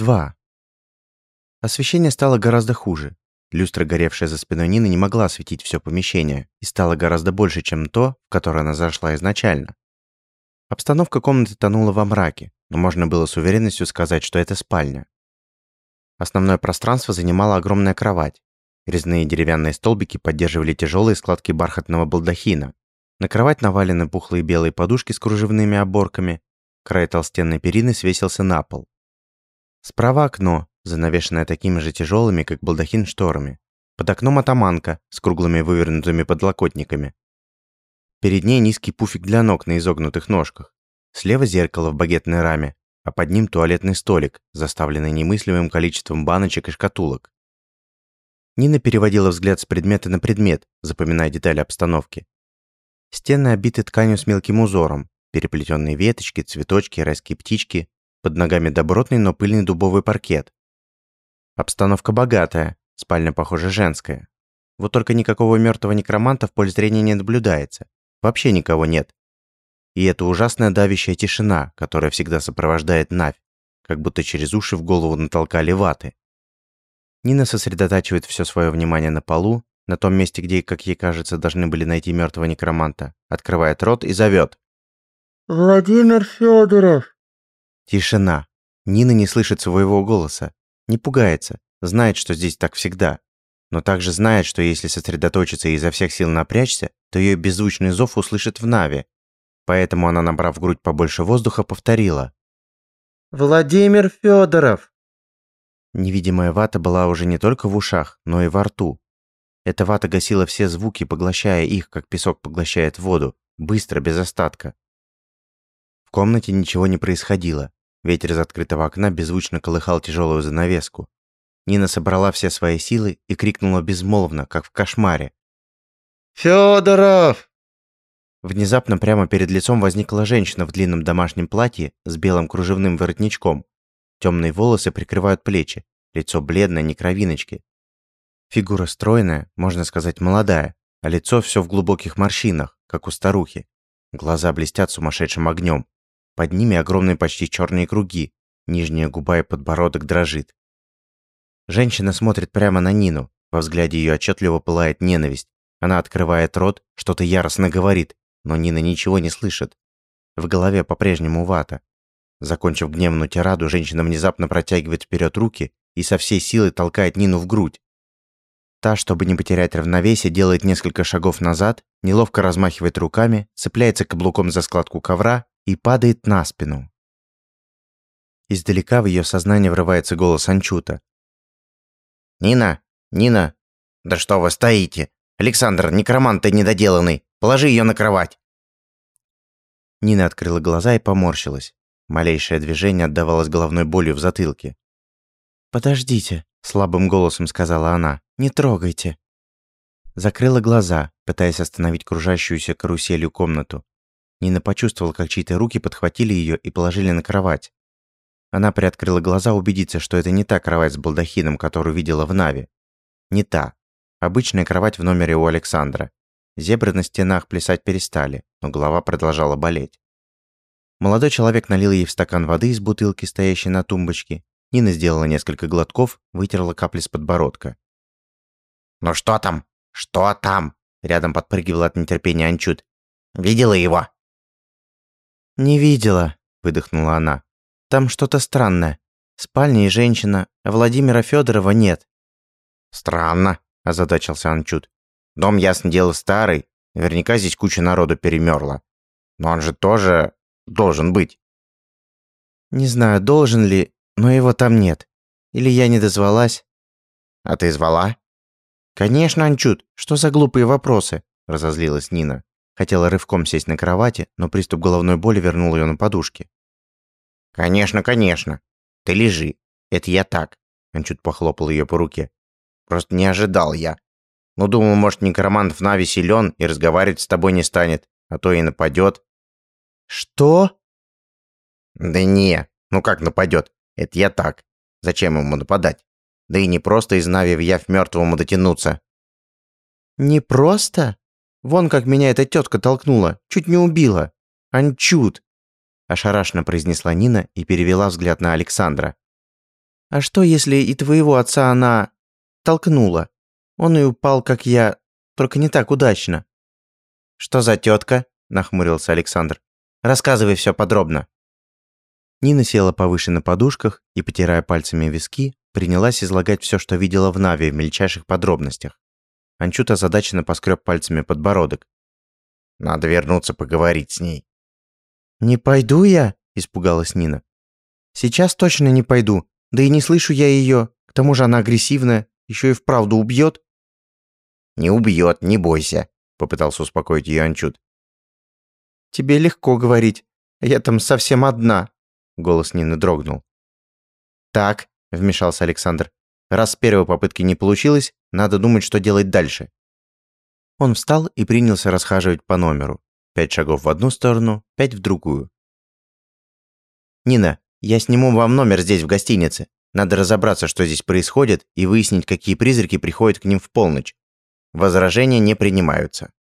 два. Освещение стало гораздо хуже. Люстра, горевшая за спиной Нины, не могла осветить все помещение и стала гораздо больше, чем то, в которое она зашла изначально. Обстановка комнаты тонула во мраке, но можно было с уверенностью сказать, что это спальня. Основное пространство занимала огромная кровать. Резные деревянные столбики поддерживали тяжелые складки бархатного балдахина. На кровать навалены пухлые белые подушки с кружевными оборками. Край толстенной перины свесился на пол. Справа окно, занавешенное такими же тяжелыми, как балдахин, шторами. Под окном атаманка с круглыми вывернутыми подлокотниками. Перед ней низкий пуфик для ног на изогнутых ножках. Слева зеркало в багетной раме, а под ним туалетный столик, заставленный немыслимым количеством баночек и шкатулок. Нина переводила взгляд с предмета на предмет, запоминая детали обстановки. Стены обиты тканью с мелким узором, переплетенные веточки, цветочки, райские птички, под ногами добротный, но пыльный дубовый паркет. Обстановка богатая, спальня, похоже, женская. Вот только никакого мертвого некроманта в поле зрения не наблюдается. Вообще никого нет. И это ужасная давящая тишина, которая всегда сопровождает Навь, как будто через уши в голову натолкали ваты. Нина сосредотачивает все свое внимание на полу, на том месте, где, как ей кажется, должны были найти мертвого некроманта, открывает рот и зовет. «Владимир Федоров!» Тишина. Нина не слышит своего голоса, не пугается, знает, что здесь так всегда. Но также знает, что если сосредоточиться и изо всех сил напрячься, то ее беззвучный зов услышит в Наве. Поэтому она, набрав в грудь побольше воздуха, повторила. «Владимир Федоров!» Невидимая вата была уже не только в ушах, но и во рту. Эта вата гасила все звуки, поглощая их, как песок поглощает воду, быстро, без остатка. В комнате ничего не происходило. Ветер из открытого окна беззвучно колыхал тяжелую занавеску. Нина собрала все свои силы и крикнула безмолвно, как в кошмаре. «Фёдоров!» Внезапно прямо перед лицом возникла женщина в длинном домашнем платье с белым кружевным воротничком. Темные волосы прикрывают плечи, лицо бледное, не кровиночки. Фигура стройная, можно сказать, молодая, а лицо все в глубоких морщинах, как у старухи. Глаза блестят сумасшедшим огнем. Под ними огромные почти черные круги, нижняя губа и подбородок дрожит. Женщина смотрит прямо на Нину, во взгляде ее отчетливо пылает ненависть. Она открывает рот, что-то яростно говорит, но Нина ничего не слышит. В голове по-прежнему вата. Закончив гневную тираду, женщина внезапно протягивает вперед руки и со всей силы толкает Нину в грудь. Та, чтобы не потерять равновесие, делает несколько шагов назад, неловко размахивает руками, цепляется каблуком за складку ковра и падает на спину. Издалека в ее сознание врывается голос Анчута. «Нина! Нина! Да что вы стоите? Александр, некромант ты недоделанный! Положи ее на кровать!» Нина открыла глаза и поморщилась. Малейшее движение отдавалось головной болью в затылке. «Подождите», — слабым голосом сказала она. «Не трогайте». Закрыла глаза, пытаясь остановить кружащуюся каруселью комнату. Нина почувствовала, как чьи-то руки подхватили ее и положили на кровать. Она приоткрыла глаза убедиться, что это не та кровать с балдахином, которую видела в Наве. Не та. Обычная кровать в номере у Александра. Зебры на стенах плясать перестали, но голова продолжала болеть. Молодой человек налил ей в стакан воды из бутылки, стоящей на тумбочке. Нина сделала несколько глотков, вытерла капли с подбородка. «Ну что там? Что там?» Рядом подпрыгивала от нетерпения Анчут. «Видела его?» «Не видела», – выдохнула она. «Там что-то странное. Спальня и женщина, Владимира Федорова нет». «Странно», – озадачился Анчут. «Дом, ясно дело, старый. Наверняка здесь куча народу перемерла. Но он же тоже должен быть». «Не знаю, должен ли, но его там нет. Или я не дозвалась?» «А ты звала?» «Конечно, Анчут, что за глупые вопросы?» – разозлилась Нина. Хотела рывком сесть на кровати, но приступ головной боли вернул ее на подушке. «Конечно, конечно. Ты лежи. Это я так». Он чуть похлопал ее по руке. «Просто не ожидал я. Ну, думал, может, некромант в Нави силен и разговаривать с тобой не станет, а то и нападет». «Что?» «Да не. Ну как нападет? Это я так. Зачем ему нападать? Да и не просто из Нави в Явь мертвому дотянуться». «Не просто?» Вон как меня эта тетка толкнула, чуть не убила. Анчут!» Ошарашенно произнесла Нина и перевела взгляд на Александра. А что, если и твоего отца она... толкнула? Он и упал, как я, только не так удачно». «Что за тетка?» – нахмурился Александр. «Рассказывай все подробно». Нина села повыше на подушках и, потирая пальцами виски, принялась излагать все, что видела в Наве в мельчайших подробностях. Анчут озадаченно поскреб пальцами подбородок. «Надо вернуться поговорить с ней». «Не пойду я?» – испугалась Нина. «Сейчас точно не пойду. Да и не слышу я ее. К тому же она агрессивная. Еще и вправду убьет». «Не убьет, не бойся», – попытался успокоить ее Анчут. «Тебе легко говорить. Я там совсем одна», – голос Нины дрогнул. «Так», – вмешался Александр. «Раз с первой попытки не получилось, надо думать, что делать дальше». Он встал и принялся расхаживать по номеру. Пять шагов в одну сторону, пять в другую. «Нина, я сниму вам номер здесь, в гостинице. Надо разобраться, что здесь происходит, и выяснить, какие призраки приходят к ним в полночь. Возражения не принимаются».